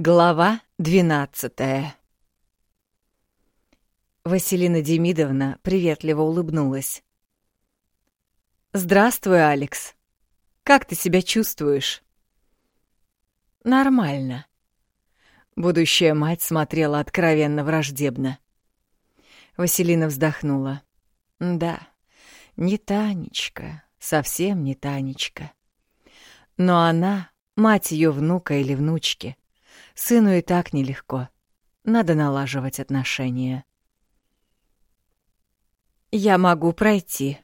Глава двенадцатая Василина Демидовна приветливо улыбнулась. «Здравствуй, Алекс. Как ты себя чувствуешь?» «Нормально». Будущая мать смотрела откровенно враждебно. Василина вздохнула. «Да, не Танечка, совсем не Танечка. Но она — мать ее внука или внучки. Сыну и так нелегко. Надо налаживать отношения». «Я могу пройти».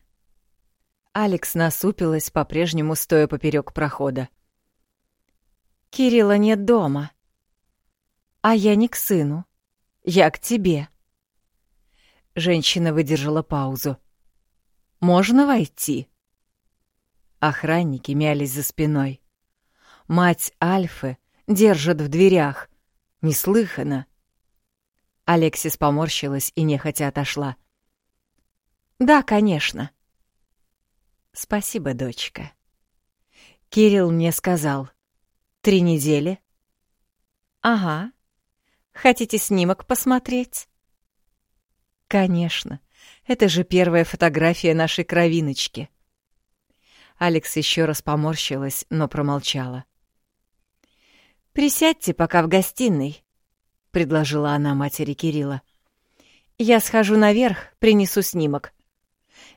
Алекс насупилась, по-прежнему стоя поперек прохода. «Кирилла нет дома. А я не к сыну. Я к тебе». Женщина выдержала паузу. «Можно войти?» Охранники мялись за спиной. Мать Альфы держит в дверях. Неслыханно. Алексис поморщилась и нехотя отошла. «Да, конечно». «Спасибо, дочка». Кирилл мне сказал. «Три недели?» «Ага. Хотите снимок посмотреть?» «Конечно. Это же первая фотография нашей кровиночки». Алекс еще раз поморщилась, но промолчала. «Присядьте пока в гостиной», — предложила она матери Кирилла. «Я схожу наверх, принесу снимок.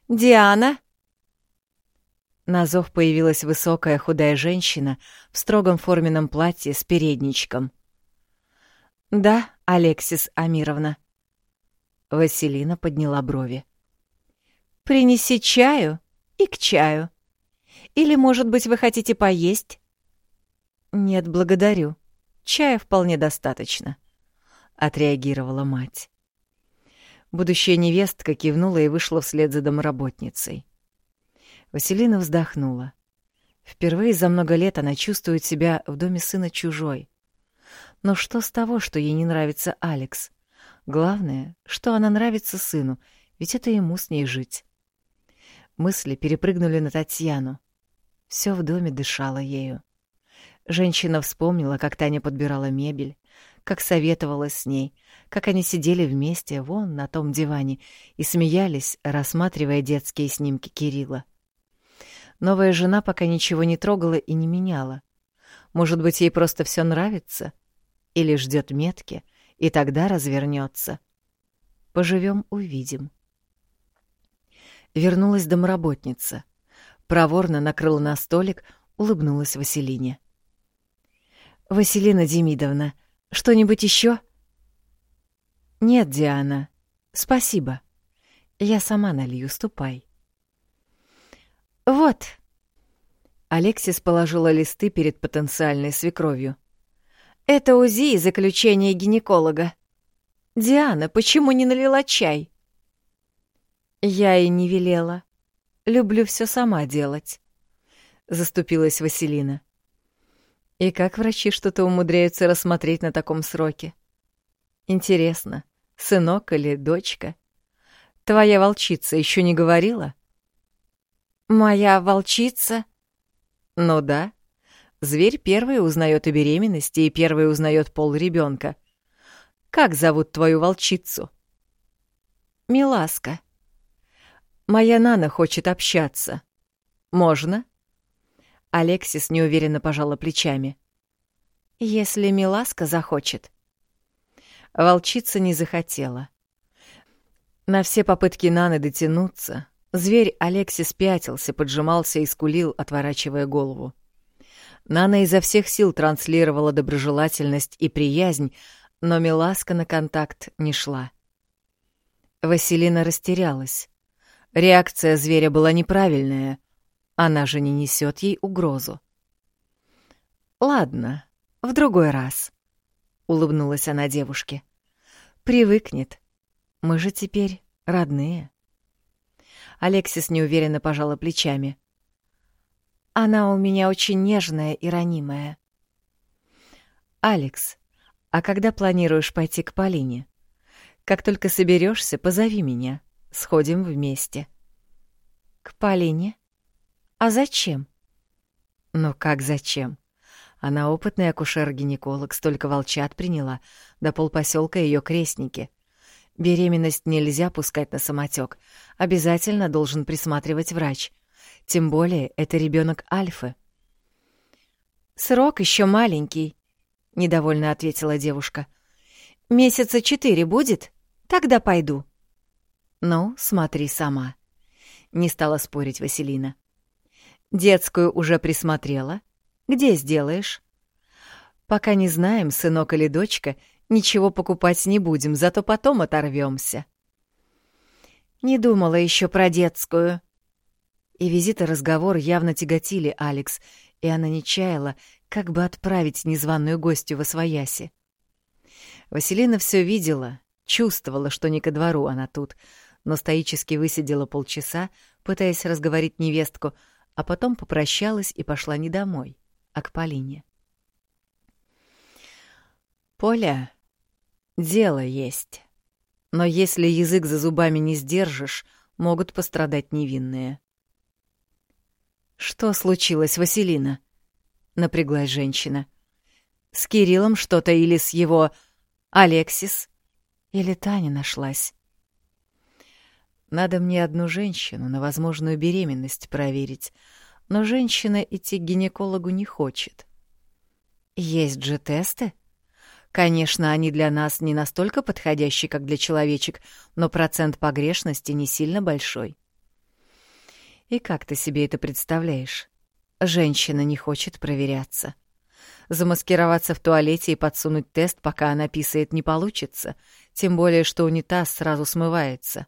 Диана!» На зов появилась высокая худая женщина в строгом форменном платье с передничком. «Да, Алексис Амировна». Василина подняла брови. «Принеси чаю и к чаю. Или, может быть, вы хотите поесть?» «Нет, благодарю. Чая вполне достаточно», — отреагировала мать. Будущая невестка кивнула и вышла вслед за домработницей. Василина вздохнула. Впервые за много лет она чувствует себя в доме сына чужой. Но что с того, что ей не нравится Алекс? Главное, что она нравится сыну, ведь это ему с ней жить. Мысли перепрыгнули на Татьяну. Все в доме дышало ею. Женщина вспомнила, как Таня подбирала мебель, как советовалась с ней, как они сидели вместе вон на том диване и смеялись, рассматривая детские снимки Кирилла. Новая жена пока ничего не трогала и не меняла. Может быть, ей просто все нравится? Или ждет метки, и тогда развернется. Поживем, увидим. Вернулась домработница. Проворно накрыла на столик, улыбнулась Василине. «Василина Демидовна, что-нибудь еще? «Нет, Диана, спасибо. Я сама налью, ступай». «Вот». Алексис положила листы перед потенциальной свекровью. «Это УЗИ и заключение гинеколога. Диана, почему не налила чай?» «Я и не велела. Люблю все сама делать», — заступилась Василина. И как врачи что-то умудряются рассмотреть на таком сроке? Интересно, сынок или дочка? Твоя волчица еще не говорила? Моя волчица? Ну да. Зверь первый узнает о беременности и первый узнает пол ребенка. Как зовут твою волчицу? Миласка. Моя Нана хочет общаться. Можно? Алексис неуверенно пожала плечами. «Если Миласка захочет». Волчица не захотела. На все попытки Наны дотянуться, зверь Алексис пятился, поджимался и скулил, отворачивая голову. Нана изо всех сил транслировала доброжелательность и приязнь, но Миласка на контакт не шла. Василина растерялась. Реакция зверя была неправильная, она же не несет ей угрозу. «Ладно, в другой раз», — улыбнулась она девушке. «Привыкнет. Мы же теперь родные». Алексис неуверенно пожала плечами. «Она у меня очень нежная и ранимая». «Алекс, а когда планируешь пойти к Полине? Как только соберешься, позови меня. Сходим вместе». «К Полине?» «А зачем?» «Ну как зачем? Она опытный акушер-гинеколог, столько волчат приняла, до полпоселка ее крестники. Беременность нельзя пускать на самотек, обязательно должен присматривать врач. Тем более это ребенок Альфы. «Срок еще маленький», — недовольно ответила девушка. «Месяца четыре будет? Тогда пойду». «Ну, смотри сама», — не стала спорить Василина. «Детскую уже присмотрела? Где сделаешь?» «Пока не знаем, сынок или дочка, ничего покупать не будем, зато потом оторвемся. «Не думала еще про детскую». И визит и разговор явно тяготили Алекс, и она не чаяла, как бы отправить незваную гостью во свояси. Василина все видела, чувствовала, что не ко двору она тут, но стоически высидела полчаса, пытаясь разговорить невестку, а потом попрощалась и пошла не домой, а к Полине. «Поля, дело есть. Но если язык за зубами не сдержишь, могут пострадать невинные». «Что случилось, Василина?» — напряглась женщина. «С Кириллом что-то или с его... Алексис? Или Таня нашлась?» «Надо мне одну женщину на возможную беременность проверить, но женщина идти к гинекологу не хочет». «Есть же тесты?» Конечно, они для нас не настолько подходящие, как для человечек, но процент погрешности не сильно большой. И как ты себе это представляешь? Женщина не хочет проверяться. Замаскироваться в туалете и подсунуть тест, пока она писает, не получится, тем более, что унитаз сразу смывается.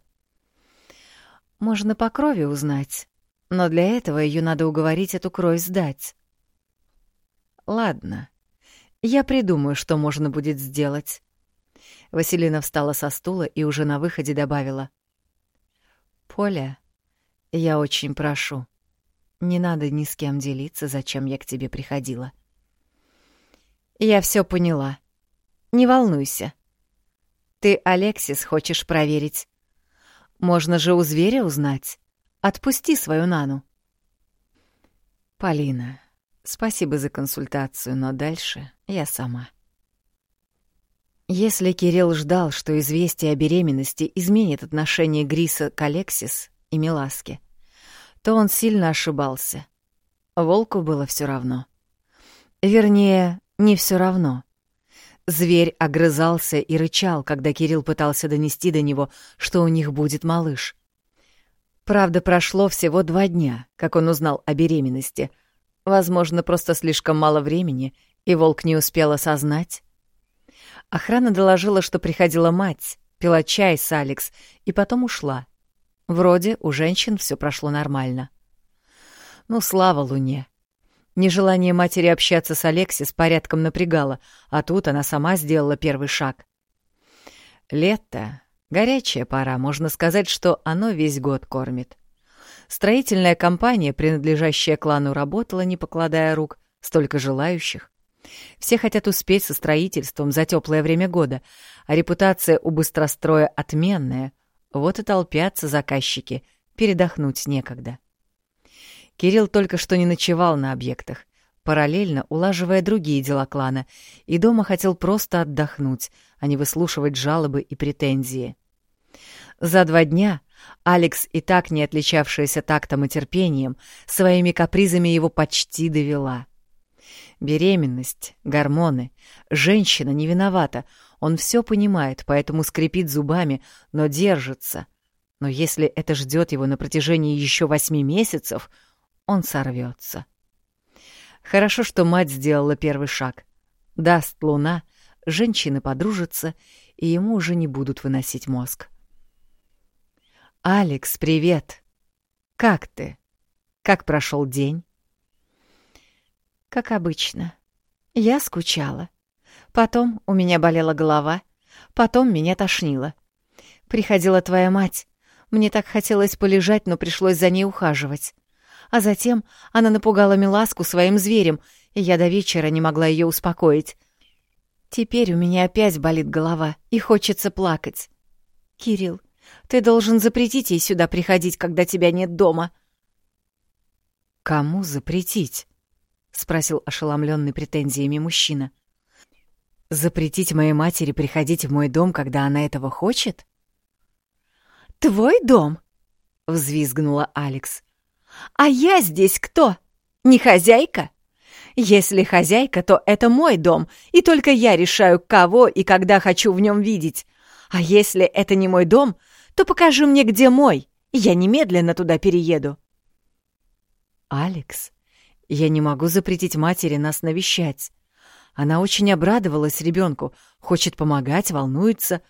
Можно по крови узнать, но для этого ее надо уговорить эту кровь сдать. Ладно, я придумаю, что можно будет сделать. Василина встала со стула и уже на выходе добавила. «Поля, я очень прошу, не надо ни с кем делиться, зачем я к тебе приходила. Я все поняла. Не волнуйся. Ты Алексис хочешь проверить. Можно же у зверя узнать. Отпусти свою Нану. Полина, спасибо за консультацию, но дальше я сама. Если Кирилл ждал, что известие о беременности изменит отношение Гриса к Алексис, и Миласке, то он сильно ошибался. Волку было все равно. Вернее, не все равно. Зверь огрызался и рычал, когда Кирилл пытался донести до него, что у них будет малыш. Правда, прошло всего два дня, как он узнал о беременности. Возможно, просто слишком мало времени, и волк не успел осознать. Охрана доложила, что приходила мать, пила чай с Алекс и потом ушла. Вроде у женщин все прошло нормально. Ну, слава Луне. Нежелание матери общаться с Алексис порядком напрягало, а тут она сама сделала первый шаг. Лето — горячая пора, можно сказать, что оно весь год кормит. Строительная компания, принадлежащая клану, работала, не покладая рук, столько желающих. Все хотят успеть со строительством за теплое время года, а репутация у быстростроя отменная, вот и толпятся заказчики, передохнуть некогда. Кирилл только что не ночевал на объектах, параллельно улаживая другие дела клана, и дома хотел просто отдохнуть, а не выслушивать жалобы и претензии. За два дня Алекс, и так не отличавшаяся тактом и терпением, своими капризами его почти довела. Беременность, гормоны, женщина не виновата, он все понимает, поэтому скрипит зубами, но держится. Но если это ждет его на протяжении еще восьми месяцев, он сорвется. Хорошо, что мать сделала первый шаг. Даст луна, женщины подружатся, и ему уже не будут выносить мозг. «Алекс, привет! Как ты? Как прошел день?» «Как обычно. Я скучала. Потом у меня болела голова, потом меня тошнило. Приходила твоя мать. Мне так хотелось полежать, но пришлось за ней ухаживать. А затем она напугала Миласку своим зверем, и я до вечера не могла ее успокоить. Теперь у меня опять болит голова, и хочется плакать. Кирилл, ты должен запретить ей сюда приходить, когда тебя нет дома. Кому запретить? спросил ошеломленный претензиями мужчина. Запретить моей матери приходить в мой дом, когда она этого хочет? Твой дом? взвизгнула Алекс. А я здесь кто? Не хозяйка? Если хозяйка, то это мой дом, и только я решаю, кого и когда хочу в нем видеть. А если это не мой дом, то покажи мне, где мой, я немедленно туда перееду. Алекс, я не могу запретить матери нас навещать. Она очень обрадовалась ребенку, хочет помогать, волнуется.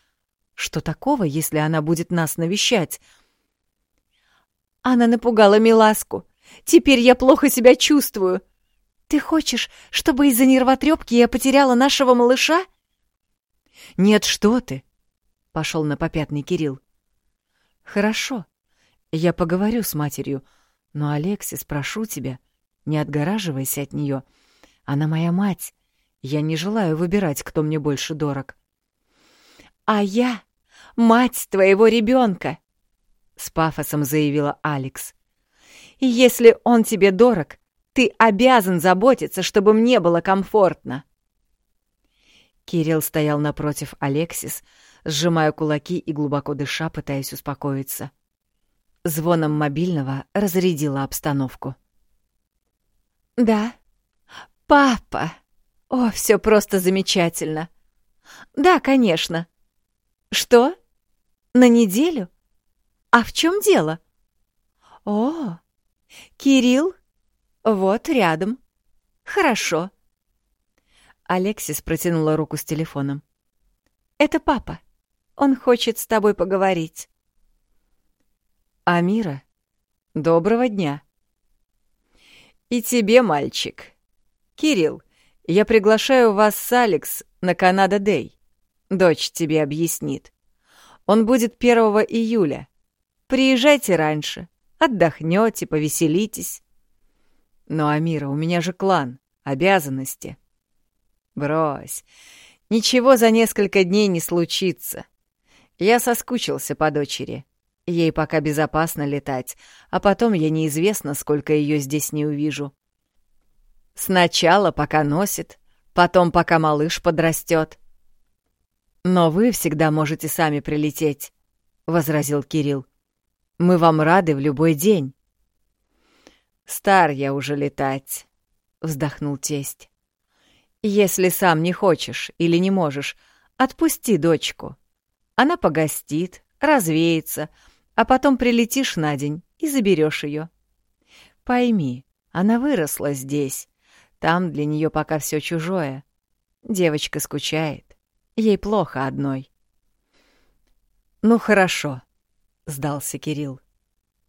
Что такого, если она будет нас навещать? Она напугала Миласку. Теперь я плохо себя чувствую. Ты хочешь, чтобы из-за нервотрепки я потеряла нашего малыша? Нет, что ты? Пошел на попятный Кирилл. Хорошо. Я поговорю с матерью, но, Алексис, прошу тебя, не отгораживайся от нее. Она моя мать. Я не желаю выбирать, кто мне больше дорог. А я мать твоего ребенка, с пафосом заявила Алекс. Если он тебе дорог, ты обязан заботиться, чтобы мне было комфортно. Кирилл стоял напротив Алексис, сжимая кулаки и глубоко дыша, пытаясь успокоиться. Звоном мобильного разрядила обстановку. «Да, папа!» О, все просто замечательно. Да, конечно. Что? На неделю? А в чем дело? О, Кирилл? Вот рядом. Хорошо. Алексис протянула руку с телефоном. Это папа. Он хочет с тобой поговорить. Амира, доброго дня. И тебе, мальчик. Кирилл, я приглашаю вас с Алекс на Канада Дэй. Дочь тебе объяснит. Он будет 1 июля. Приезжайте раньше. Отдохнете, повеселитесь. Но, Амира, у меня же клан, обязанности. Брось. Ничего за несколько дней не случится. Я соскучился по дочери. Ей пока безопасно летать, а потом я неизвестно, сколько ее здесь не увижу. Сначала пока носит, потом пока малыш подрастет. Но вы всегда можете сами прилететь, возразил Кирилл. Мы вам рады в любой день. Стар я уже летать, вздохнул тесть. Если сам не хочешь или не можешь, отпусти дочку. Она погостит, развеется, а потом прилетишь на день и заберешь ее. Пойми, она выросла здесь, там для нее пока все чужое. Девочка скучает. Ей плохо одной. «Ну хорошо», — сдался Кирилл.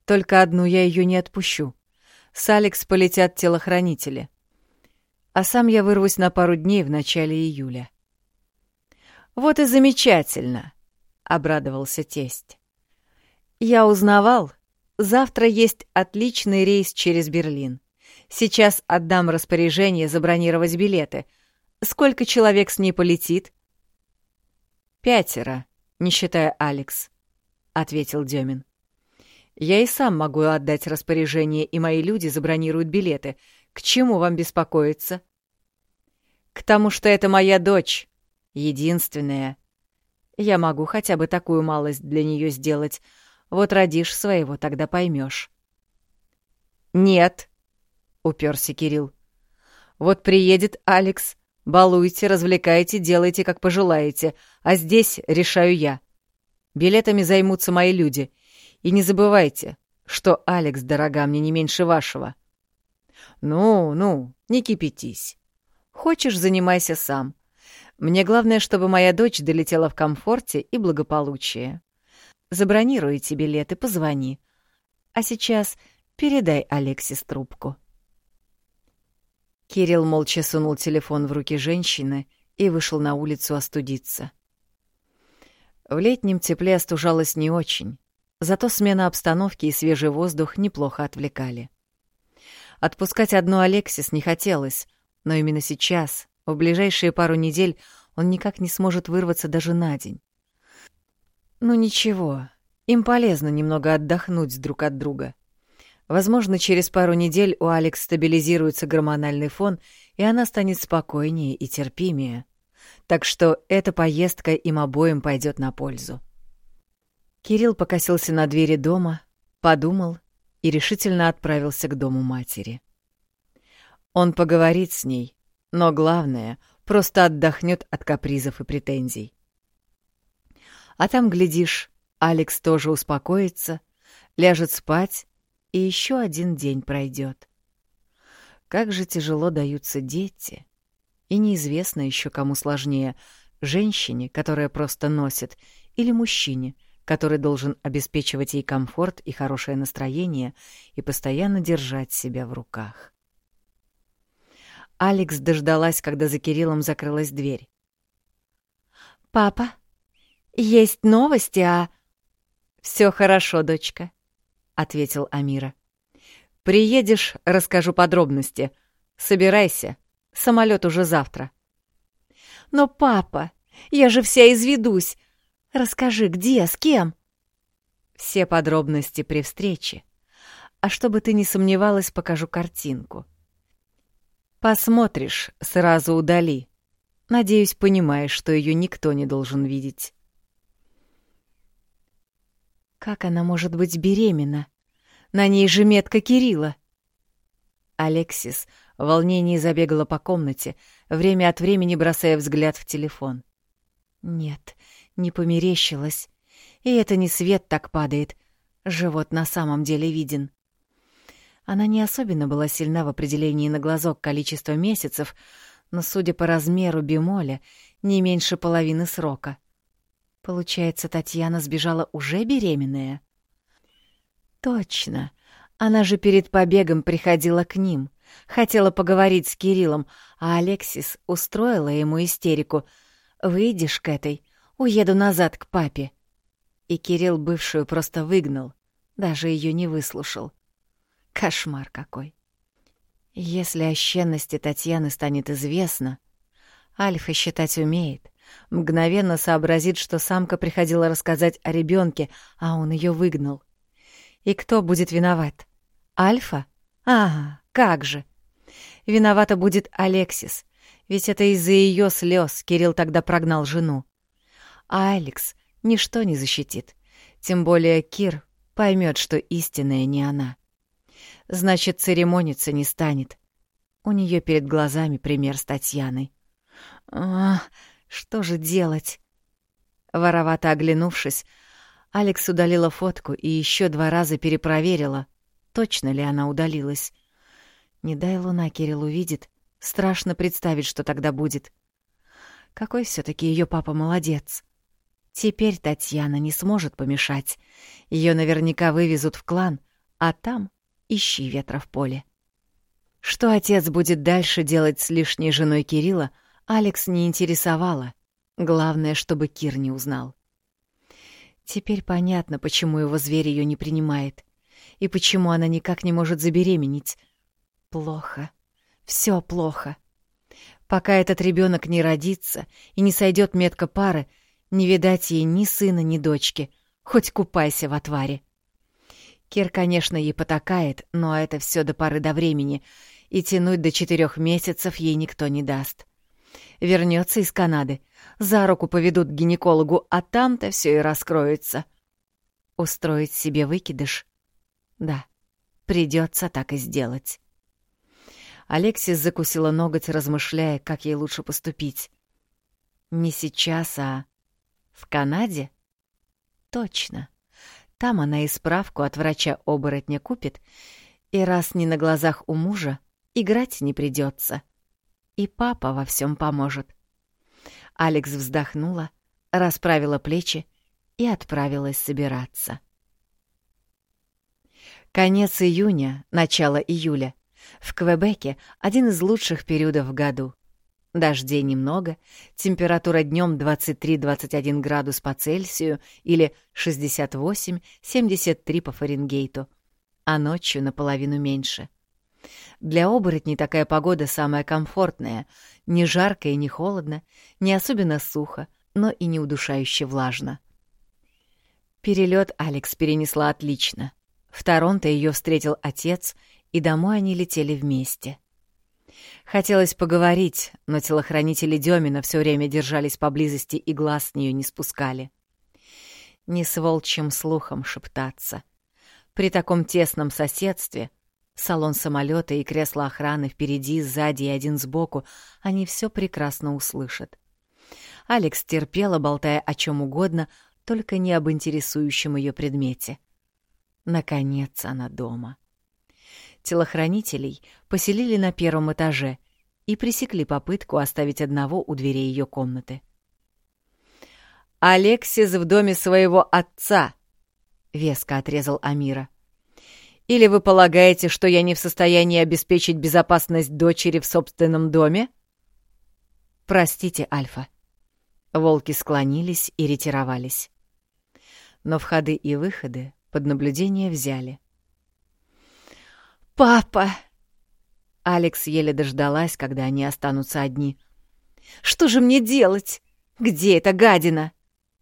«Только одну я ее не отпущу. С Алекс полетят телохранители. А сам я вырвусь на пару дней в начале июля». «Вот и замечательно», — обрадовался тесть. «Я узнавал, завтра есть отличный рейс через Берлин. Сейчас отдам распоряжение забронировать билеты. Сколько человек с ней полетит?» «Пятеро, не считая Алекс», — ответил Демин. «Я и сам могу отдать распоряжение, и мои люди забронируют билеты. К чему вам беспокоиться?» «К тому, что это моя дочь. Единственная. Я могу хотя бы такую малость для нее сделать. Вот родишь своего, тогда поймешь. «Нет», — уперся Кирилл. «Вот приедет Алекс, балуйте, развлекайте, делайте, как пожелаете, а здесь решаю я. Билетами займутся мои люди. И не забывайте, что Алекс дорога мне не меньше вашего. Ну, ну, не кипятись. Хочешь, занимайся сам. Мне главное, чтобы моя дочь долетела в комфорте и благополучии. Забронируйте билеты, позвони. А сейчас передай Алексис трубку. Кирилл молча сунул телефон в руки женщины и вышел на улицу остудиться. В летнем тепле остужалось не очень, зато смена обстановки и свежий воздух неплохо отвлекали. Отпускать одну Алексис не хотелось, но именно сейчас, в ближайшие пару недель, он никак не сможет вырваться даже на день. Ну ничего, им полезно немного отдохнуть друг от друга. Возможно, через пару недель у Алекс стабилизируется гормональный фон, и она станет спокойнее и терпимее. Так что эта поездка им обоим пойдет на пользу. Кирилл покосился на двери дома, подумал и решительно отправился к дому матери. Он поговорит с ней, но главное, просто отдохнет от капризов и претензий. А там, глядишь, Алекс тоже успокоится, ляжет спать и еще один день пройдет. Как же тяжело даются дети. И неизвестно еще, кому сложнее — женщине, которая просто носит, или мужчине, который должен обеспечивать ей комфорт и хорошее настроение и постоянно держать себя в руках. Алекс дождалась, когда за Кириллом закрылась дверь. «Папа, есть новости, а...» «Все хорошо, дочка», ответил Амира. Приедешь, расскажу подробности. Собирайся. Самолет уже завтра. Но папа, я же вся изведусь. Расскажи, где, с кем? Все подробности при встрече. А чтобы ты не сомневалась, покажу картинку. Посмотришь, сразу удали. Надеюсь, понимаешь, что ее никто не должен видеть. Как она может быть беременна? На ней же метка Кирилла. Алексис волнении забегала по комнате, время от времени бросая взгляд в телефон. Нет, не померещилась. И это не свет так падает. Живот на самом деле виден. Она не особенно была сильна в определении на глазок количества месяцев, но, судя по размеру бемоля, не меньше половины срока — Получается, Татьяна сбежала уже беременная? Точно. Она же перед побегом приходила к ним. Хотела поговорить с Кириллом, а Алексис устроила ему истерику. «Выйдешь к этой, уеду назад к папе». И Кирилл бывшую просто выгнал, даже ее не выслушал. Кошмар какой. Если о щенности Татьяны станет известно, Альфа считать умеет, Мгновенно сообразит, что самка приходила рассказать о ребенке, а он ее выгнал. И кто будет виноват? Альфа? Ага, как же. Виновата будет Алексис, ведь это из-за ее слез Кирилл тогда прогнал жену. А Алекс ничто не защитит, тем более Кир поймет, что истинная не она. Значит, церемониться не станет. У нее перед глазами пример с Татьяной. Ах, что же делать? Воровато оглянувшись, Алекс удалила фотку и еще два раза перепроверила, точно ли она удалилась. Не дай луна Кирилл увидит, страшно представить, что тогда будет. Какой все таки ее папа молодец. Теперь Татьяна не сможет помешать. Ее наверняка вывезут в клан, а там ищи ветра в поле. Что отец будет дальше делать с лишней женой Кирилла, Алекс не интересовала. Главное, чтобы Кир не узнал. Теперь понятно, почему его зверь ее не принимает. И почему она никак не может забеременеть. Плохо. Все плохо. Пока этот ребенок не родится и не сойдет метка пары, не видать ей ни сына, ни дочки. Хоть купайся в отваре. Кир, конечно, ей потакает, но это все до поры до времени, и тянуть до четырех месяцев ей никто не даст. Вернется из Канады. За руку поведут к гинекологу, а там-то все и раскроется. Устроить себе выкидыш? Да, придется так и сделать. Алексис закусила ноготь, размышляя, как ей лучше поступить. Не сейчас, а в Канаде? Точно. Там она и справку от врача-оборотня купит, и раз не на глазах у мужа, играть не придется и папа во всем поможет. Алекс вздохнула, расправила плечи и отправилась собираться. Конец июня, начало июля. В Квебеке один из лучших периодов в году. Дождей немного, температура днем 23-21 градус по Цельсию или 68-73 по Фаренгейту, а ночью наполовину меньше — для оборотней такая погода самая комфортная. Не жарко и не холодно, не особенно сухо, но и не удушающе влажно. Перелет Алекс перенесла отлично. В Торонто ее встретил отец, и домой они летели вместе. Хотелось поговорить, но телохранители Демина все время держались поблизости и глаз с нее не спускали. Не с волчьим слухом шептаться. При таком тесном соседстве салон самолета и кресло охраны впереди, сзади и один сбоку, они все прекрасно услышат. Алекс терпела, болтая о чем угодно, только не об интересующем ее предмете. Наконец она дома. Телохранителей поселили на первом этаже и пресекли попытку оставить одного у дверей ее комнаты. «Алексис в доме своего отца», — веско отрезал Амира. «Или вы полагаете, что я не в состоянии обеспечить безопасность дочери в собственном доме?» «Простите, Альфа». Волки склонились и ретировались. Но входы и выходы под наблюдение взяли. «Папа!» Алекс еле дождалась, когда они останутся одни. «Что же мне делать? Где эта гадина?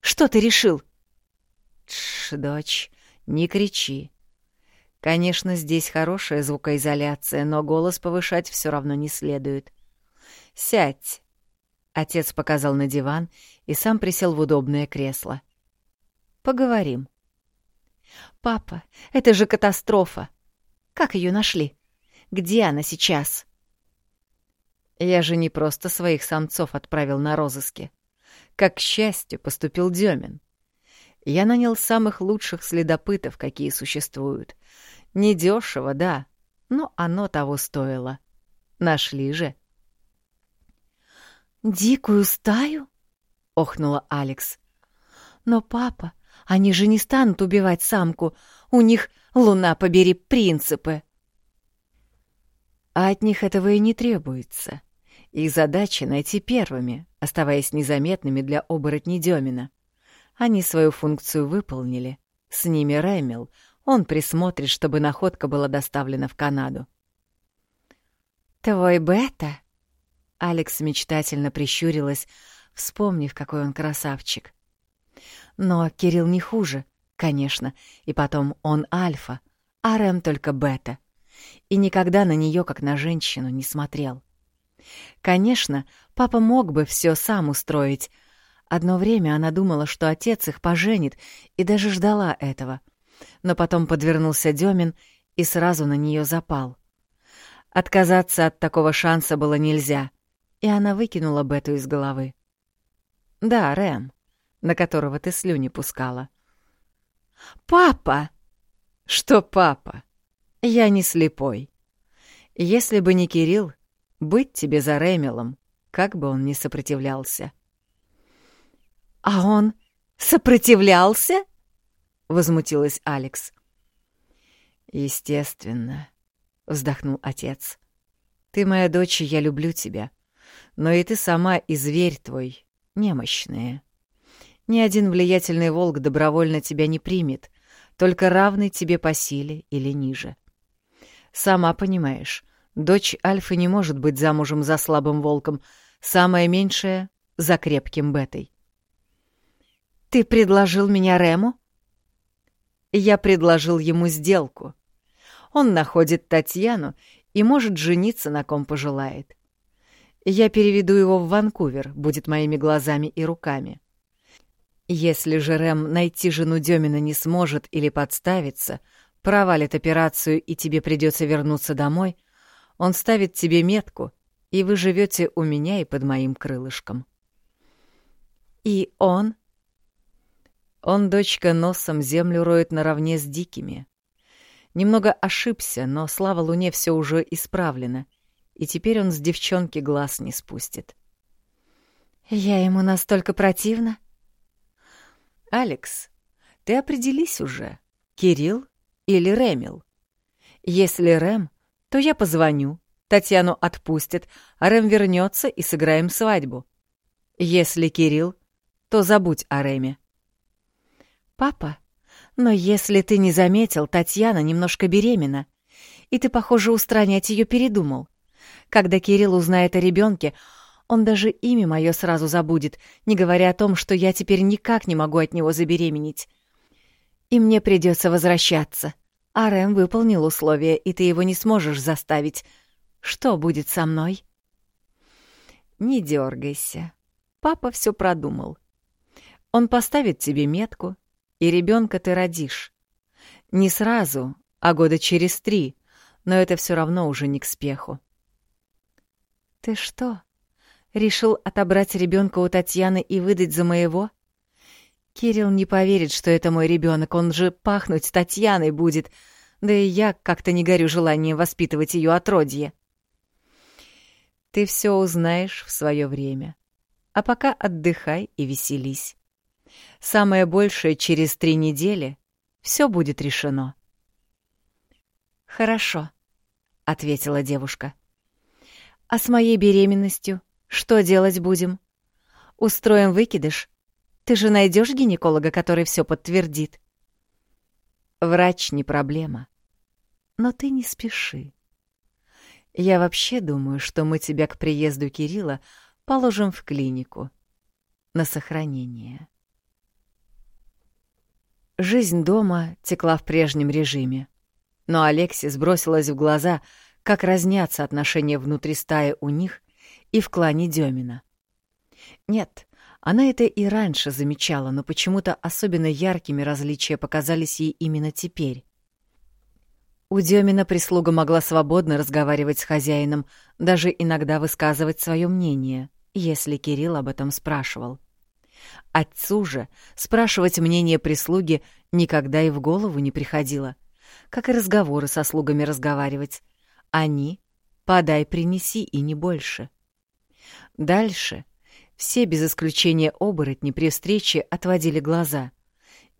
Что ты решил?» «Тш, дочь, не кричи. Конечно, здесь хорошая звукоизоляция, но голос повышать все равно не следует. Сядь!» Отец показал на диван и сам присел в удобное кресло. «Поговорим». «Папа, это же катастрофа! Как ее нашли? Где она сейчас?» Я же не просто своих самцов отправил на розыски. Как к счастью, поступил Демин. Я нанял самых лучших следопытов, какие существуют. Недешево, да, но оно того стоило. Нашли же. «Дикую стаю?» — охнула Алекс. «Но, папа, они же не станут убивать самку. У них, луна побери, принципы. А от них этого и не требуется. Их задача — найти первыми, оставаясь незаметными для оборотней Демина. Они свою функцию выполнили. С ними Рэмил. Он присмотрит, чтобы находка была доставлена в Канаду. «Твой Бета?» Алекс мечтательно прищурилась, вспомнив, какой он красавчик. Но Кирилл не хуже, конечно, и потом он альфа, а Рэм только бета. И никогда на нее, как на женщину, не смотрел. Конечно, папа мог бы все сам устроить. Одно время она думала, что отец их поженит, и даже ждала этого. Но потом подвернулся Демин и сразу на нее запал. Отказаться от такого шанса было нельзя, и она выкинула Бету из головы. Да, Рэм, на которого ты слюни пускала. «Папа!» «Что папа? Я не слепой. Если бы не Кирилл, быть тебе за Ремелом, как бы он ни сопротивлялся». «А он сопротивлялся?» — возмутилась Алекс. «Естественно», — вздохнул отец. «Ты моя дочь, и я люблю тебя. Но и ты сама, и зверь твой, немощная. Ни один влиятельный волк добровольно тебя не примет, только равный тебе по силе или ниже. Сама понимаешь, дочь Альфы не может быть замужем за слабым волком, самое меньшее — за крепким бетой. «Ты предложил меня Рему?» Я предложил ему сделку. Он находит Татьяну и может жениться на ком пожелает. Я переведу его в Ванкувер, будет моими глазами и руками. Если же Рэм найти жену Демина не сможет или подставится, провалит операцию и тебе придется вернуться домой, он ставит тебе метку, и вы живете у меня и под моим крылышком. И он? Он, дочка, носом землю роет наравне с дикими. Немного ошибся, но, слава луне, все уже исправлено, и теперь он с девчонки глаз не спустит. Я ему настолько противна? — «Алекс, ты определись уже, Кирилл или Ремил. Если Рэм, то я позвоню, Татьяну отпустят, а Рэм вернется и сыграем свадьбу. Если Кирилл, то забудь о Рэме». «Папа, но если ты не заметил, Татьяна немножко беременна, и ты, похоже, устранять ее передумал. Когда Кирилл узнает о ребенке, он даже имя мое сразу забудет, не говоря о том, что я теперь никак не могу от него забеременеть. И мне придется возвращаться, А Рэм выполнил условия, и ты его не сможешь заставить. Что будет со мной? Не дергайся. Папа все продумал. Он поставит тебе метку, и ребенка ты родишь. Не сразу, а года через три, но это все равно уже не к спеху. Ты что, решил отобрать ребенка у Татьяны и выдать за моего? Кирилл не поверит, что это мой ребенок, он же пахнуть Татьяной будет, да и я как-то не горю желанием воспитывать ее отродье. Ты все узнаешь в свое время. А пока отдыхай и веселись. Самое большее через три недели все будет решено. Хорошо, ответила девушка. А с моей беременностью что делать будем? Устроим выкидыш? Ты же найдешь гинеколога, который все подтвердит. Врач не проблема. Но ты не спеши. Я вообще думаю, что мы тебя к приезду Кирилла положим в клинику на сохранение. Жизнь дома текла в прежнем режиме, но Алексис бросилась в глаза, как разнятся отношения внутри стаи у них и в клане Демина. Нет, она это и раньше замечала, но почему-то особенно яркими различия показались ей именно теперь. У Демина прислуга могла свободно разговаривать с хозяином, даже иногда высказывать свое мнение, если Кирилл об этом спрашивал. Отцу же спрашивать мнение прислуги никогда и в голову не приходило, как и разговоры со слугами разговаривать. Они — подай, принеси и не больше. Дальше все без исключения оборотни при встрече отводили глаза.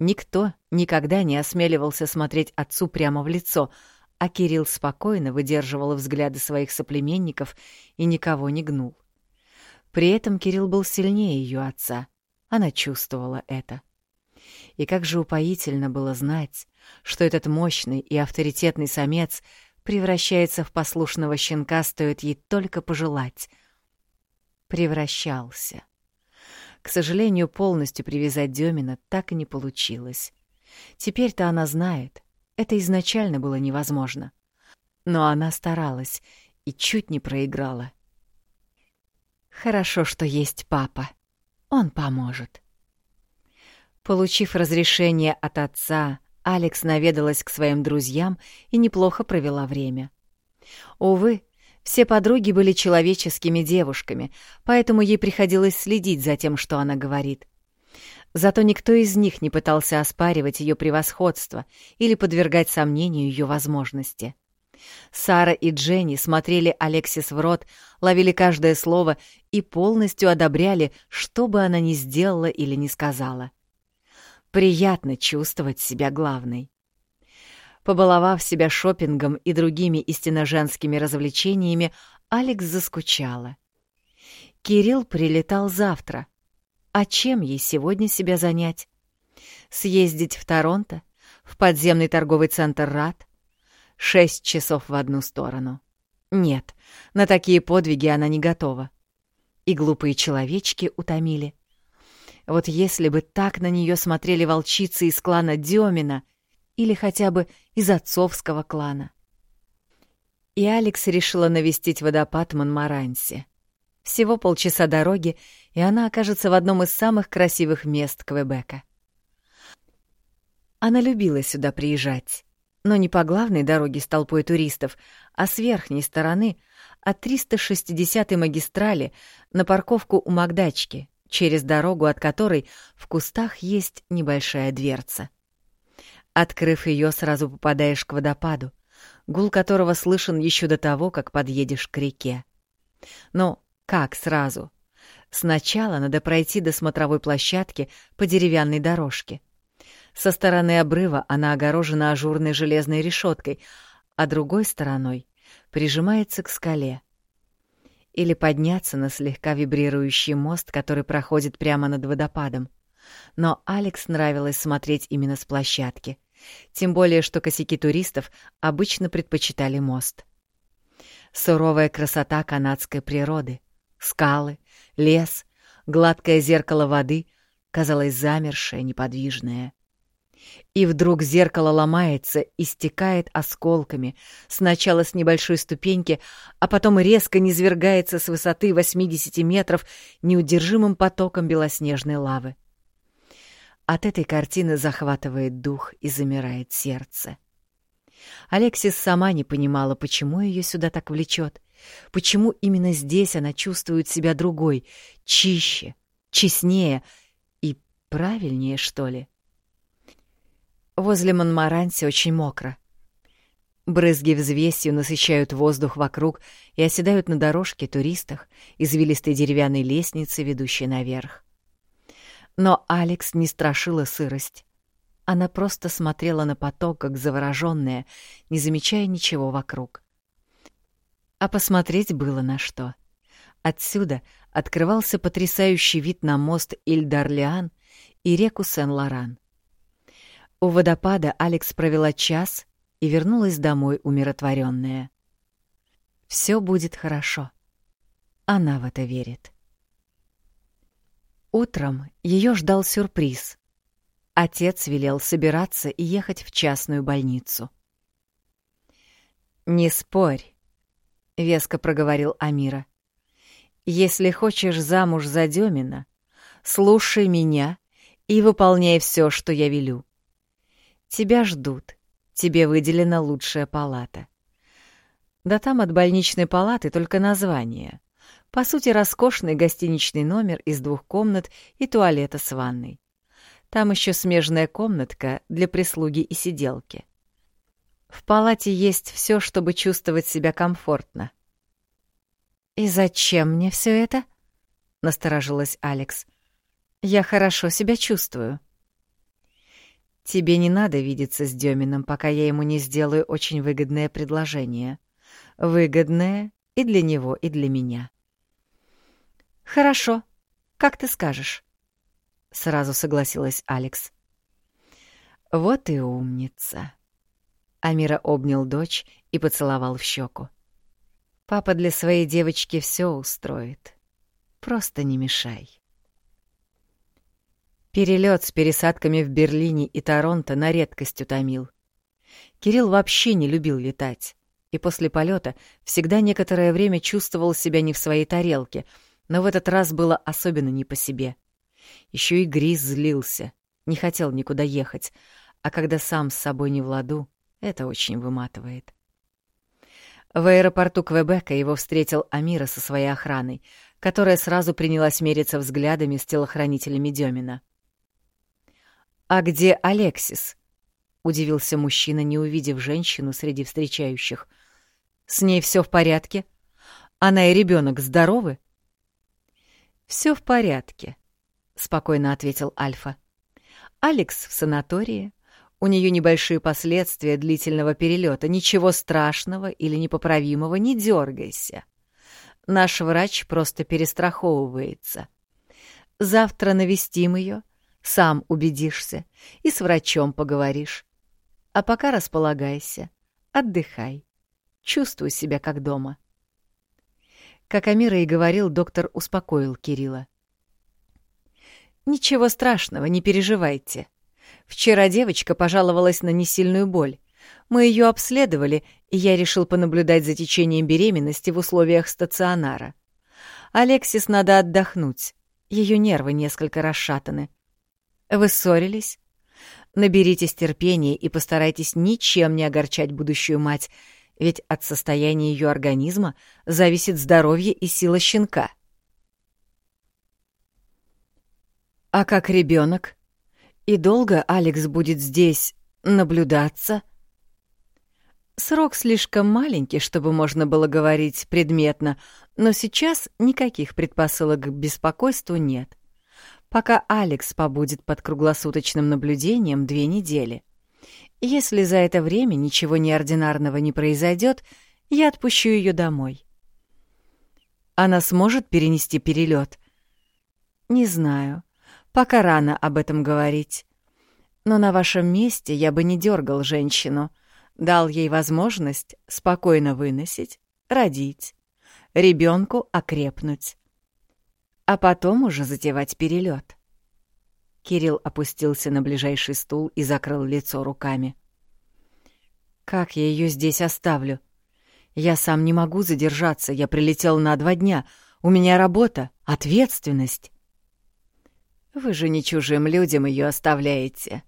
Никто никогда не осмеливался смотреть отцу прямо в лицо, а Кирилл спокойно выдерживал взгляды своих соплеменников и никого не гнул. При этом Кирилл был сильнее ее отца. Она чувствовала это. И как же упоительно было знать, что этот мощный и авторитетный самец превращается в послушного щенка, стоит ей только пожелать — превращался. К сожалению, полностью привязать Демина так и не получилось. Теперь-то она знает, это изначально было невозможно. Но она старалась и чуть не проиграла. Хорошо, что есть папа. Он поможет. Получив разрешение от отца, Алекс наведалась к своим друзьям и неплохо провела время. Увы, все подруги были человеческими девушками, поэтому ей приходилось следить за тем, что она говорит. Зато никто из них не пытался оспаривать ее превосходство или подвергать сомнению ее возможности. Сара и Дженни смотрели Алексис в рот, ловили каждое слово и полностью одобряли, что бы она ни сделала или ни сказала. Приятно чувствовать себя главной. Побаловав себя шопингом и другими истинно женскими развлечениями, Алекс заскучала. Кирилл прилетал завтра. А чем ей сегодня себя занять? Съездить в Торонто? В подземный торговый центр РАД? Шесть часов в одну сторону. Нет, на такие подвиги она не готова. И глупые человечки утомили. Вот если бы так на нее смотрели волчицы из клана Демина — или хотя бы из отцовского клана. И Алекс решила навестить водопад Монмаранси. Всего полчаса дороги, и она окажется в одном из самых красивых мест Квебека. Она любила сюда приезжать, но не по главной дороге с толпой туристов, а с верхней стороны, от 360-й магистрали на парковку у Магдачки, через дорогу от которой в кустах есть небольшая дверца. Открыв ее, сразу попадаешь к водопаду, гул которого слышен еще до того, как подъедешь к реке. Но как сразу? Сначала надо пройти до смотровой площадки по деревянной дорожке. Со стороны обрыва она огорожена ажурной железной решеткой, а другой стороной прижимается к скале. Или подняться на слегка вибрирующий мост, который проходит прямо над водопадом. Но Алекс нравилось смотреть именно с площадки — тем более, что косяки туристов обычно предпочитали мост. Суровая красота канадской природы, скалы, лес, гладкое зеркало воды казалось замершее, неподвижное. И вдруг зеркало ломается и стекает осколками, сначала с небольшой ступеньки, а потом резко низвергается с высоты 80 метров неудержимым потоком белоснежной лавы. От этой картины захватывает дух и замирает сердце. Алексис сама не понимала, почему ее сюда так влечет, почему именно здесь она чувствует себя другой, чище, честнее и правильнее, что ли. Возле Монмаранси очень мокро. Брызги взвесью насыщают воздух вокруг и оседают на дорожке туристах, извилистой деревянной лестнице, ведущей наверх. Но Алекс не страшила сырость. Она просто смотрела на поток, как заворожённая, не замечая ничего вокруг. А посмотреть было на что. Отсюда открывался потрясающий вид на мост Иль-Дарлиан и реку Сен-Лоран. У водопада Алекс провела час и вернулась домой умиротворенная. Все будет хорошо. Она в это верит. Утром ее ждал сюрприз. Отец велел собираться и ехать в частную больницу. «Не спорь», — веско проговорил Амира. «Если хочешь замуж за Демина, слушай меня и выполняй все, что я велю. Тебя ждут. Тебе выделена лучшая палата. Да там от больничной палаты только название. По сути, роскошный гостиничный номер из двух комнат и туалета с ванной. Там еще смежная комнатка для прислуги и сиделки. В палате есть все, чтобы чувствовать себя комфортно. «И зачем мне все это?» — насторожилась Алекс. «Я хорошо себя чувствую». Тебе не надо видеться с Демином, пока я ему не сделаю очень выгодное предложение. Выгодное и для него, и для меня. Хорошо, как ты скажешь. Сразу согласилась Алекс. Вот и умница. Амира обнял дочь и поцеловал в щеку. Папа для своей девочки все устроит. Просто не мешай. Перелет с пересадками в Берлине и Торонто на редкость утомил. Кирилл вообще не любил летать, и после полета всегда некоторое время чувствовал себя не в своей тарелке, но в этот раз было особенно не по себе. Еще и Грис злился, не хотел никуда ехать, а когда сам с собой не в ладу, это очень выматывает. В аэропорту Квебека его встретил Амира со своей охраной, которая сразу принялась мериться взглядами с телохранителями Демина. «А где Алексис?» — удивился мужчина, не увидев женщину среди встречающих. «С ней все в порядке? Она и ребенок здоровы?» Все в порядке», — спокойно ответил Альфа. «Алекс в санатории. У нее небольшие последствия длительного перелета. Ничего страшного или непоправимого, не дергайся. Наш врач просто перестраховывается. Завтра навестим ее сам убедишься и с врачом поговоришь. А пока располагайся, отдыхай, чувствуй себя как дома. Как Амира и говорил, доктор успокоил Кирилла. «Ничего страшного, не переживайте. Вчера девочка пожаловалась на несильную боль. Мы ее обследовали, и я решил понаблюдать за течением беременности в условиях стационара. Алексис надо отдохнуть. Ее нервы несколько расшатаны. Вы ссорились? Наберитесь терпения и постарайтесь ничем не огорчать будущую мать, ведь от состояния ее организма зависит здоровье и сила щенка. А как ребенок? И долго Алекс будет здесь наблюдаться? Срок слишком маленький, чтобы можно было говорить предметно, но сейчас никаких предпосылок к беспокойству нет пока Алекс побудет под круглосуточным наблюдением две недели. Если за это время ничего неординарного не произойдет, я отпущу ее домой. Она сможет перенести перелет? Не знаю. Пока рано об этом говорить. Но на вашем месте я бы не дергал женщину, дал ей возможность спокойно выносить, родить, ребенку окрепнуть а потом уже затевать перелет. Кирилл опустился на ближайший стул и закрыл лицо руками. «Как я ее здесь оставлю? Я сам не могу задержаться, я прилетел на два дня. У меня работа, ответственность». «Вы же не чужим людям ее оставляете.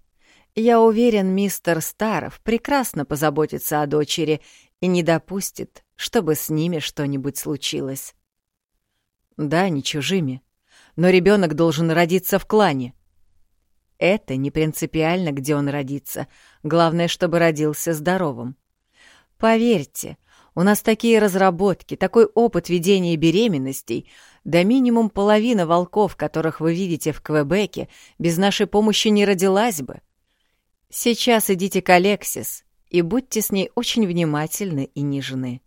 Я уверен, мистер Старов прекрасно позаботится о дочери и не допустит, чтобы с ними что-нибудь случилось». «Да, не чужими. Но ребенок должен родиться в клане». Это не принципиально, где он родится. Главное, чтобы родился здоровым. Поверьте, у нас такие разработки, такой опыт ведения беременностей, да минимум половина волков, которых вы видите в Квебеке, без нашей помощи не родилась бы. Сейчас идите к Алексис и будьте с ней очень внимательны и нежны.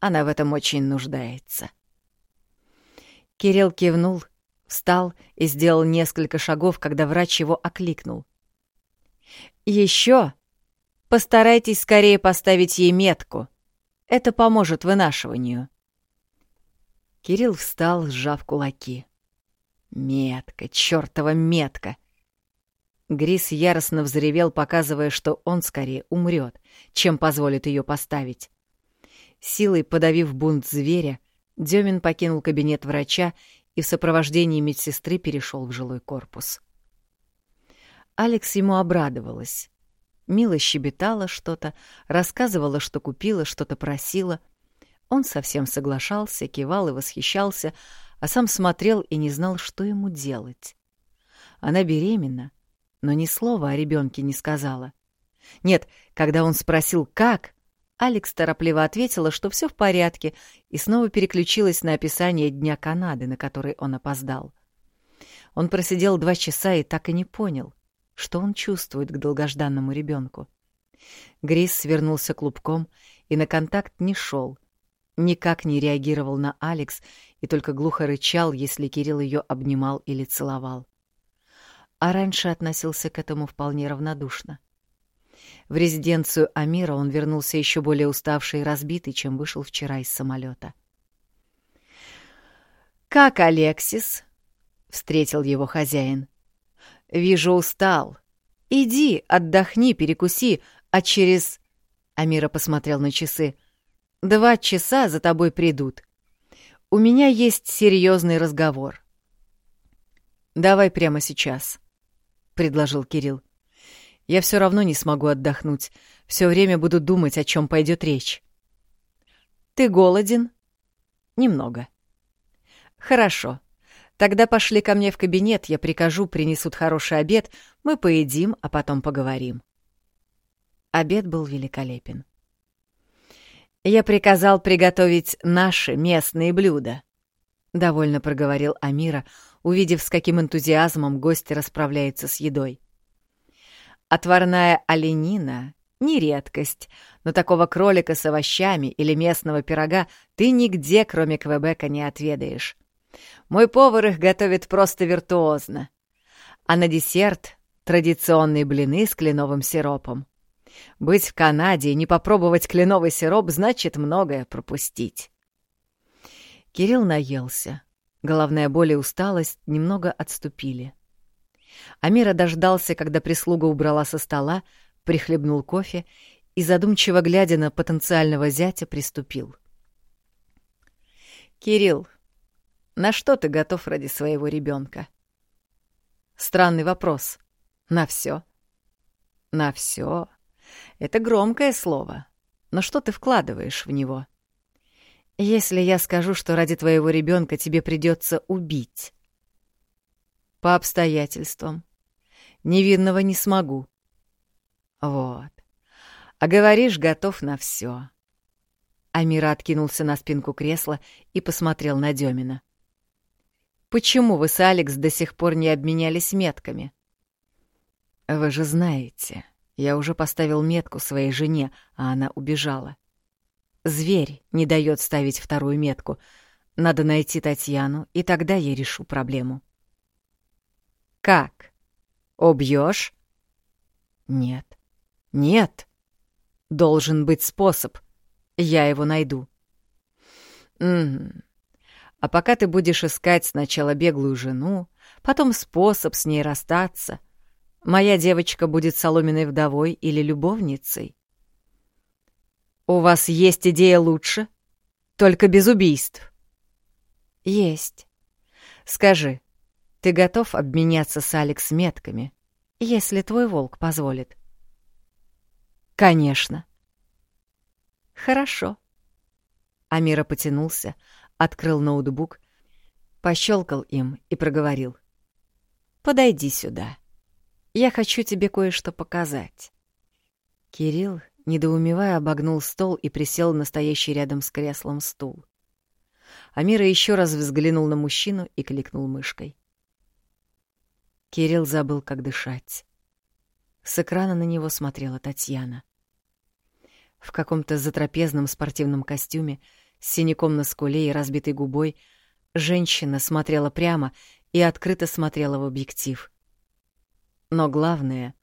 Она в этом очень нуждается. Кирилл кивнул — Встал и сделал несколько шагов, когда врач его окликнул. «Еще! Постарайтесь скорее поставить ей метку. Это поможет вынашиванию». Кирилл встал, сжав кулаки. «Метка, чёртова метка!» Грис яростно взревел, показывая, что он скорее умрет, чем позволит ее поставить. Силой подавив бунт зверя, Демин покинул кабинет врача и в сопровождении медсестры перешел в жилой корпус. Алекс ему обрадовалась. Мила щебетала что-то, рассказывала, что купила, что-то просила. Он совсем соглашался, кивал и восхищался, а сам смотрел и не знал, что ему делать. Она беременна, но ни слова о ребенке не сказала. Нет, когда он спросил «как?», Алекс торопливо ответила, что все в порядке, и снова переключилась на описание Дня Канады, на который он опоздал. Он просидел два часа и так и не понял, что он чувствует к долгожданному ребенку. Грис свернулся клубком и на контакт не шел, никак не реагировал на Алекс и только глухо рычал, если Кирилл ее обнимал или целовал. А раньше относился к этому вполне равнодушно. В резиденцию Амира он вернулся еще более уставший и разбитый, чем вышел вчера из самолета. «Как Алексис?» — встретил его хозяин. «Вижу, устал. Иди, отдохни, перекуси, а через...» Амира посмотрел на часы. «Два часа за тобой придут. У меня есть серьезный разговор». «Давай прямо сейчас», — предложил Кирилл. Я все равно не смогу отдохнуть. Все время буду думать, о чем пойдет речь. Ты голоден? Немного. Хорошо. Тогда пошли ко мне в кабинет, я прикажу, принесут хороший обед, мы поедим, а потом поговорим. Обед был великолепен. Я приказал приготовить наши местные блюда, довольно проговорил Амира, увидев, с каким энтузиазмом гости расправляются с едой. Отварная оленина — не редкость, но такого кролика с овощами или местного пирога ты нигде, кроме Квебека, не отведаешь. Мой повар их готовит просто виртуозно. А на десерт — традиционные блины с кленовым сиропом. Быть в Канаде и не попробовать кленовый сироп значит многое пропустить. Кирилл наелся. Головная боль и усталость немного отступили. Амира дождался, когда прислуга убрала со стола, прихлебнул кофе и, задумчиво глядя на потенциального зятя, приступил. «Кирилл, на что ты готов ради своего ребенка? Странный вопрос. На все. На все. Это громкое слово. Но что ты вкладываешь в него? Если я скажу, что ради твоего ребенка тебе придется убить, по обстоятельствам. Невинного не смогу. Вот. А говоришь, готов на все. Амира откинулся на спинку кресла и посмотрел на Демина. «Почему вы с Алекс до сих пор не обменялись метками?» «Вы же знаете, я уже поставил метку своей жене, а она убежала. Зверь не дает ставить вторую метку. Надо найти Татьяну, и тогда я решу проблему». Как? Убьешь? Нет. Нет. Должен быть способ. Я его найду. Угу. А пока ты будешь искать сначала беглую жену, потом способ с ней расстаться, моя девочка будет соломенной вдовой или любовницей. У вас есть идея лучше? Только без убийств. Есть. Скажи, ты готов обменяться с Алекс метками, если твой волк позволит? Конечно. Хорошо. Амира потянулся, открыл ноутбук, пощелкал им и проговорил. «Подойди сюда. Я хочу тебе кое-что показать». Кирилл, недоумевая, обогнул стол и присел на стоящий рядом с креслом стул. Амира еще раз взглянул на мужчину и кликнул мышкой. Кирилл забыл, как дышать. С экрана на него смотрела Татьяна. В каком-то затрапезном спортивном костюме, с синяком на скуле и разбитой губой, женщина смотрела прямо и открыто смотрела в объектив. Но главное,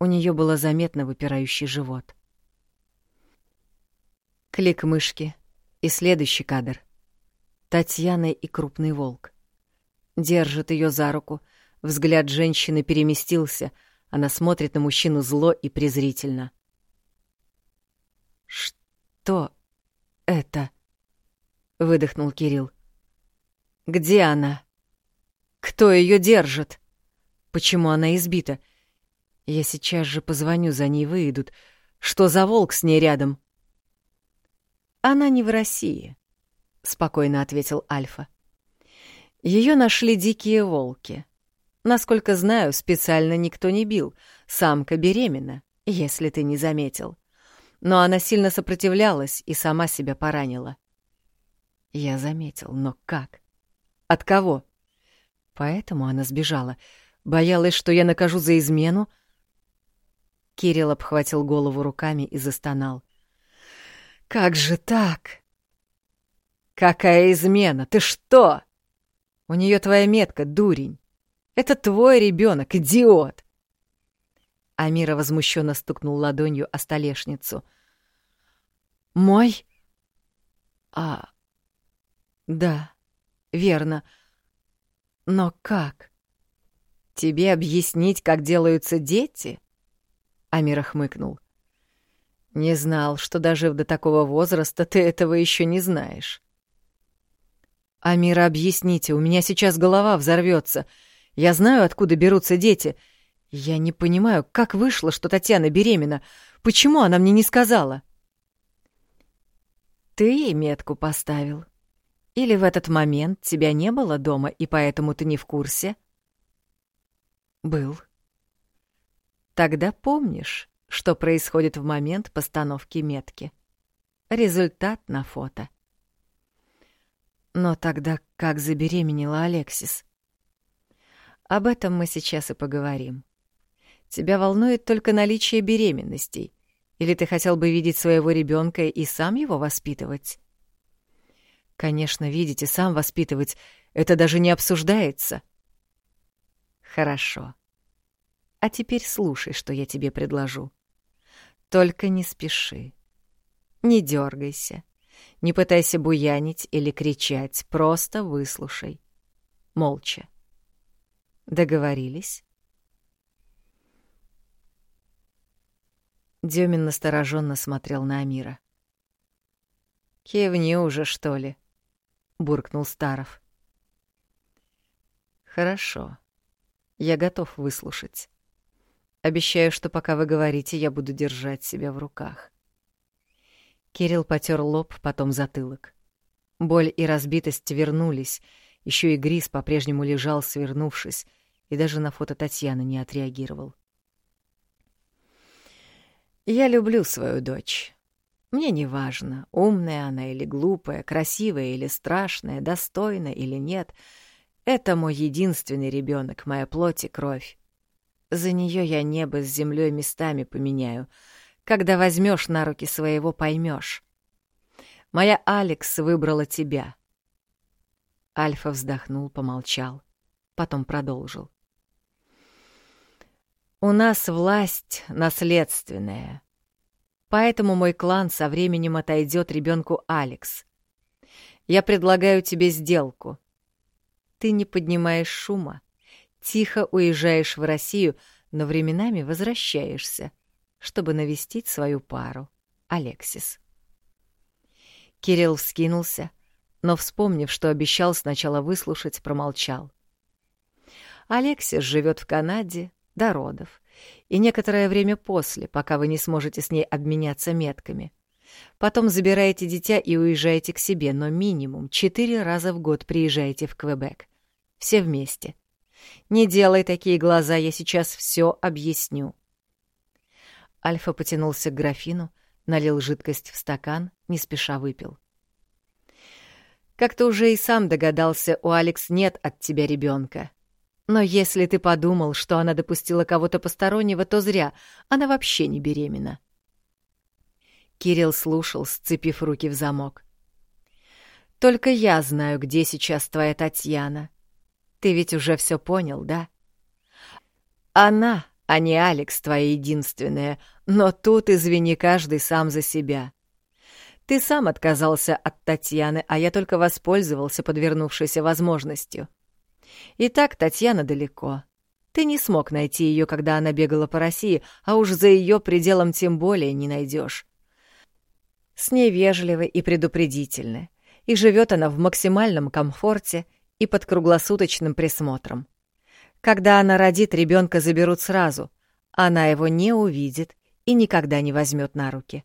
у нее было заметно выпирающий живот. Клик мышки и следующий кадр. Татьяна и крупный волк. Держит ее за руку, взгляд женщины переместился, она смотрит на мужчину зло и презрительно. «Что это?» — выдохнул Кирилл. «Где она? Кто ее держит? Почему она избита? Я сейчас же позвоню, за ней выйдут. Что за волк с ней рядом?» «Она не в России», — спокойно ответил Альфа. Ее нашли дикие волки. Насколько знаю, специально никто не бил. Самка беременна, если ты не заметил но она сильно сопротивлялась и сама себя поранила. Я заметил, но как? От кого? Поэтому она сбежала. Боялась, что я накажу за измену. Кирилл обхватил голову руками и застонал. «Как же так?» «Какая измена? Ты что?» «У нее твоя метка, дурень. Это твой ребенок, идиот!» Амира возмущенно стукнул ладонью о столешницу. «Мой?» «А, да, верно. Но как? Тебе объяснить, как делаются дети?» Амира хмыкнул. «Не знал, что, дожив до такого возраста, ты этого еще не знаешь». «Амира, объясните, у меня сейчас голова взорвется. Я знаю, откуда берутся дети». Я не понимаю, как вышло, что Татьяна беременна. Почему она мне не сказала? Ты ей метку поставил. Или в этот момент тебя не было дома, и поэтому ты не в курсе? Был. Тогда помнишь, что происходит в момент постановки метки. Результат на фото. Но тогда как забеременела Алексис? Об этом мы сейчас и поговорим. Тебя волнует только наличие беременностей. Или ты хотел бы видеть своего ребенка и сам его воспитывать? Конечно, видеть и сам воспитывать — это даже не обсуждается. Хорошо. А теперь слушай, что я тебе предложу. Только не спеши. Не дергайся. Не пытайся буянить или кричать, просто выслушай. Молча. Договорились? Демин настороженно смотрел на Амира. «Кивни уже, что ли?» — буркнул Старов. «Хорошо. Я готов выслушать. Обещаю, что пока вы говорите, я буду держать себя в руках». Кирилл потер лоб, потом затылок. Боль и разбитость вернулись, еще и Грис по-прежнему лежал, свернувшись, и даже на фото Татьяны не отреагировал. Я люблю свою дочь. Мне не важно, умная она или глупая, красивая или страшная, достойна или нет. Это мой единственный ребенок, моя плоть и кровь. За нее я небо с землей местами поменяю. Когда возьмешь на руки своего, поймешь. Моя Алекс выбрала тебя. Альфа вздохнул, помолчал, потом продолжил. У нас власть наследственная. Поэтому мой клан со временем отойдет ребенку Алекс. Я предлагаю тебе сделку. Ты не поднимаешь шума, тихо уезжаешь в Россию, но временами возвращаешься, чтобы навестить свою пару, Алексис. Кирилл вскинулся, но, вспомнив, что обещал сначала выслушать, промолчал. Алексис живет в Канаде до родов, и некоторое время после, пока вы не сможете с ней обменяться метками. Потом забираете дитя и уезжаете к себе, но минимум четыре раза в год приезжаете в Квебек. Все вместе. Не делай такие глаза, я сейчас все объясню. Альфа потянулся к графину, налил жидкость в стакан, не спеша выпил. Как ты уже и сам догадался, у Алекс нет от тебя ребенка. Но если ты подумал, что она допустила кого-то постороннего, то зря, она вообще не беременна. Кирилл слушал, сцепив руки в замок. «Только я знаю, где сейчас твоя Татьяна. Ты ведь уже все понял, да? Она, а не Алекс, твоя единственная, но тут, извини, каждый сам за себя. Ты сам отказался от Татьяны, а я только воспользовался подвернувшейся возможностью. Итак, Татьяна далеко. Ты не смог найти ее, когда она бегала по России, а уж за ее пределом тем более не найдешь. С ней вежливы и предупредительны, и живет она в максимальном комфорте и под круглосуточным присмотром. Когда она родит, ребенка заберут сразу, она его не увидит и никогда не возьмет на руки.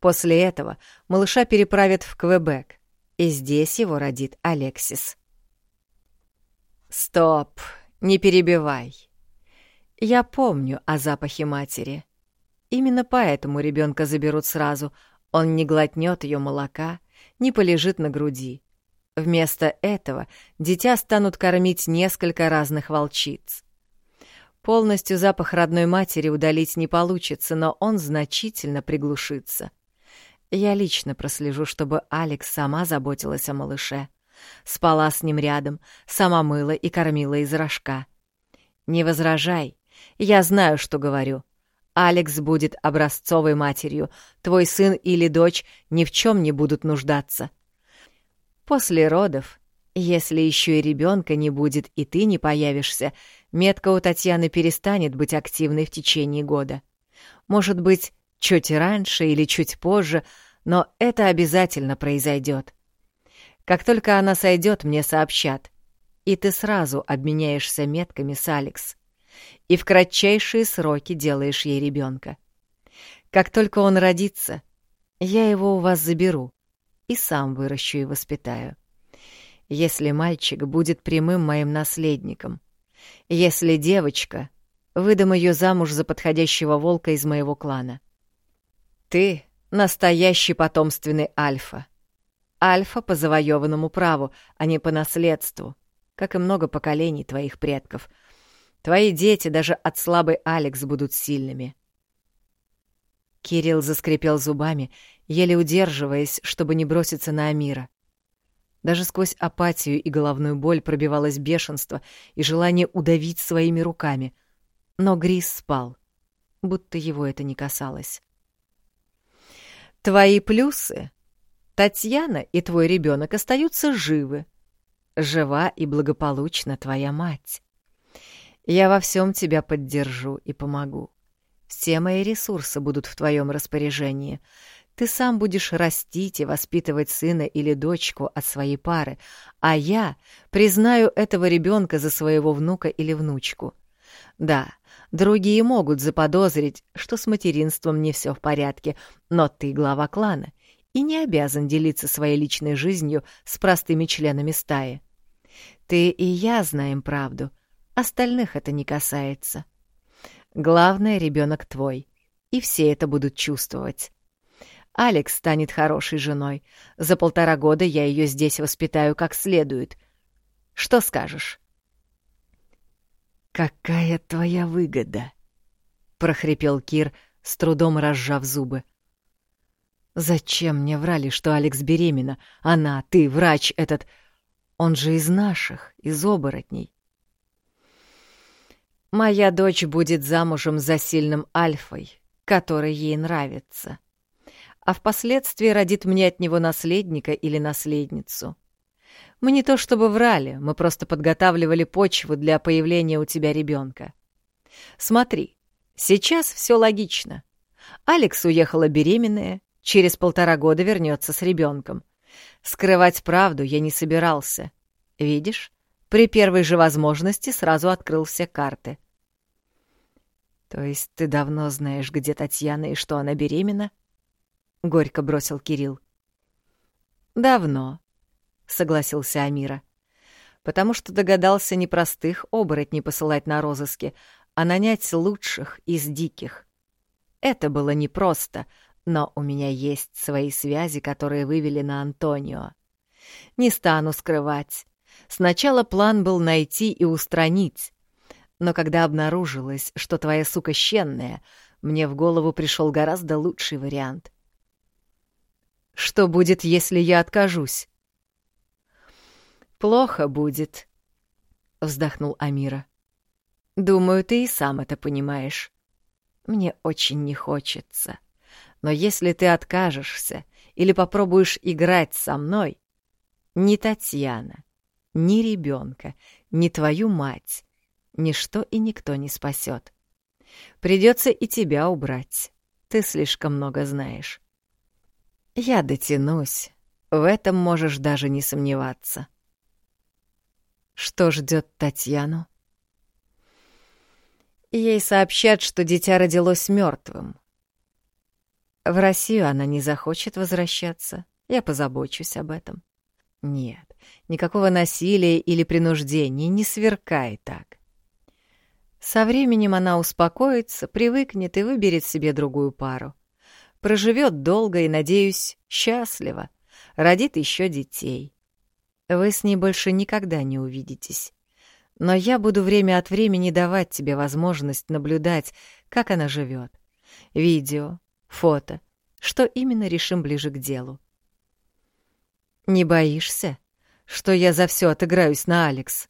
После этого малыша переправят в Квебек, и здесь его родит Алексис. «Стоп, не перебивай. Я помню о запахе матери. Именно поэтому ребенка заберут сразу, он не глотнет ее молока, не полежит на груди. Вместо этого дитя станут кормить несколько разных волчиц. Полностью запах родной матери удалить не получится, но он значительно приглушится. Я лично прослежу, чтобы Алекс сама заботилась о малыше. Спала с ним рядом, сама мыла и кормила из рожка. Не возражай, я знаю, что говорю. Алекс будет образцовой матерью, твой сын или дочь ни в чем не будут нуждаться. После родов, если еще и ребенка не будет и ты не появишься, метка у Татьяны перестанет быть активной в течение года. Может быть, чуть раньше или чуть позже, но это обязательно произойдет. Как только она сойдет, мне сообщат, и ты сразу обменяешься метками с Алекс и в кратчайшие сроки делаешь ей ребенка. Как только он родится, я его у вас заберу и сам выращу и воспитаю. Если мальчик будет прямым моим наследником, если девочка, выдам ее замуж за подходящего волка из моего клана. Ты — настоящий потомственный альфа. Альфа по завоеванному праву, а не по наследству, как и много поколений твоих предков — Твои дети даже от слабой Алекс будут сильными. Кирилл заскрипел зубами, еле удерживаясь, чтобы не броситься на Амира. Даже сквозь апатию и головную боль пробивалось бешенство и желание удавить своими руками. Но Грис спал, будто его это не касалось. «Твои плюсы. Татьяна и твой ребенок остаются живы. Жива и благополучна твоя мать. Я во всем тебя поддержу и помогу. Все мои ресурсы будут в твоем распоряжении. Ты сам будешь растить и воспитывать сына или дочку от своей пары, а я признаю этого ребенка за своего внука или внучку. Да, другие могут заподозрить, что с материнством не все в порядке, но ты глава клана и не обязан делиться своей личной жизнью с простыми членами стаи. Ты и я знаем правду, Остальных это не касается. Главное, ребенок твой, и все это будут чувствовать. Алекс станет хорошей женой. За полтора года я ее здесь воспитаю как следует. Что скажешь? «Какая твоя выгода?» — прохрипел Кир, с трудом разжав зубы. «Зачем мне врали, что Алекс беременна? Она, ты, врач этот... Он же из наших, из оборотней. Моя дочь будет замужем за сильным Альфой, который ей нравится. а впоследствии родит мне от него наследника или наследницу. Мы не то чтобы врали, мы просто подготавливали почву для появления у тебя ребенка. Смотри, сейчас все логично. Алекс уехала беременная, через полтора года вернется с ребенком. Скрывать правду я не собирался. Видишь, при первой же возможности сразу открыл все карты. То есть ты давно знаешь, где Татьяна и что она беременна? Горько бросил Кирилл. Давно, согласился Амира. Потому что догадался не простых оборотней посылать на розыски, а нанять лучших из диких. Это было непросто, но у меня есть свои связи, которые вывели на Антонио. Не стану скрывать. Сначала план был найти и устранить. Но когда обнаружилось, что твоя сука щенная, мне в голову пришел гораздо лучший вариант. Что будет, если я откажусь? Плохо будет, вздохнул Амира. Думаю, ты и сам это понимаешь. Мне очень не хочется. Но если ты откажешься или попробуешь играть со мной, ни Татьяна, ни ребенка, ни твою мать, ничто и никто не спасет. Придется и тебя убрать. Ты слишком много знаешь. Я дотянусь. В этом можешь даже не сомневаться. Что ждет Татьяну? Ей сообщат, что дитя родилось мертвым. В Россию она не захочет возвращаться. Я позабочусь об этом. Нет, никакого насилия или принуждения, не сверкай так. Со временем она успокоится, привыкнет и выберет себе другую пару. Проживет долго и, надеюсь, счастливо. Родит еще детей. Вы с ней больше никогда не увидитесь. Но я буду время от времени давать тебе возможность наблюдать, как она живет. Видео, фото, что именно решим ближе к делу. Не боишься, что я за все отыграюсь на Алекс?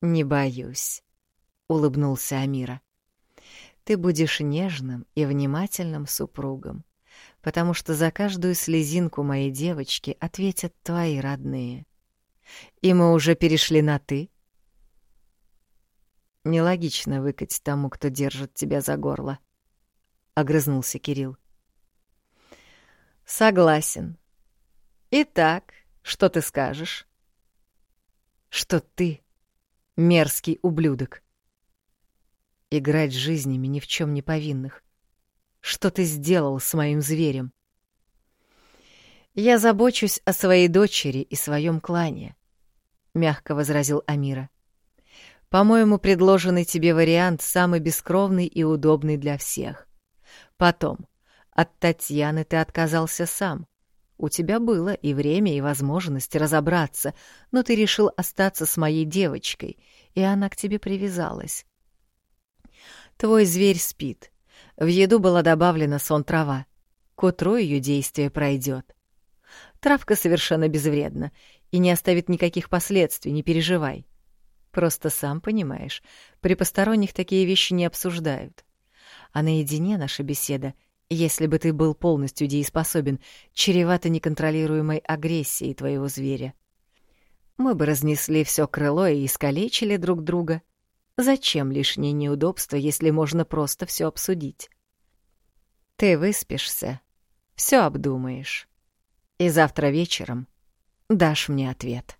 Не боюсь, улыбнулся Амира. Ты будешь нежным и внимательным супругом, потому что за каждую слезинку моей девочки ответят твои родные. И мы уже перешли на «ты», Нелогично выкать тому, кто держит тебя за горло. Огрызнулся Кирилл. Согласен. Итак, что ты скажешь? Что ты мерзкий ублюдок. Играть жизнями ни в чем не повинных. Что ты сделал с моим зверем? Я забочусь о своей дочери и своем клане, мягко возразил Амира. По-моему, предложенный тебе вариант самый бескровный и удобный для всех. Потом, от Татьяны ты отказался сам. У тебя было и время, и возможность разобраться, но ты решил остаться с моей девочкой, и она к тебе привязалась. Твой зверь спит. В еду была добавлена сон-трава. К утру ее действие пройдет. Травка совершенно безвредна и не оставит никаких последствий, не переживай. Просто сам понимаешь, при посторонних такие вещи не обсуждают. А наедине наша беседа, если бы ты был полностью дееспособен, чревата неконтролируемой агрессией твоего зверя. Мы бы разнесли все крыло и искалечили друг друга. Зачем лишние неудобства, если можно просто все обсудить? Ты выспишься, все обдумаешь. И завтра вечером дашь мне ответ.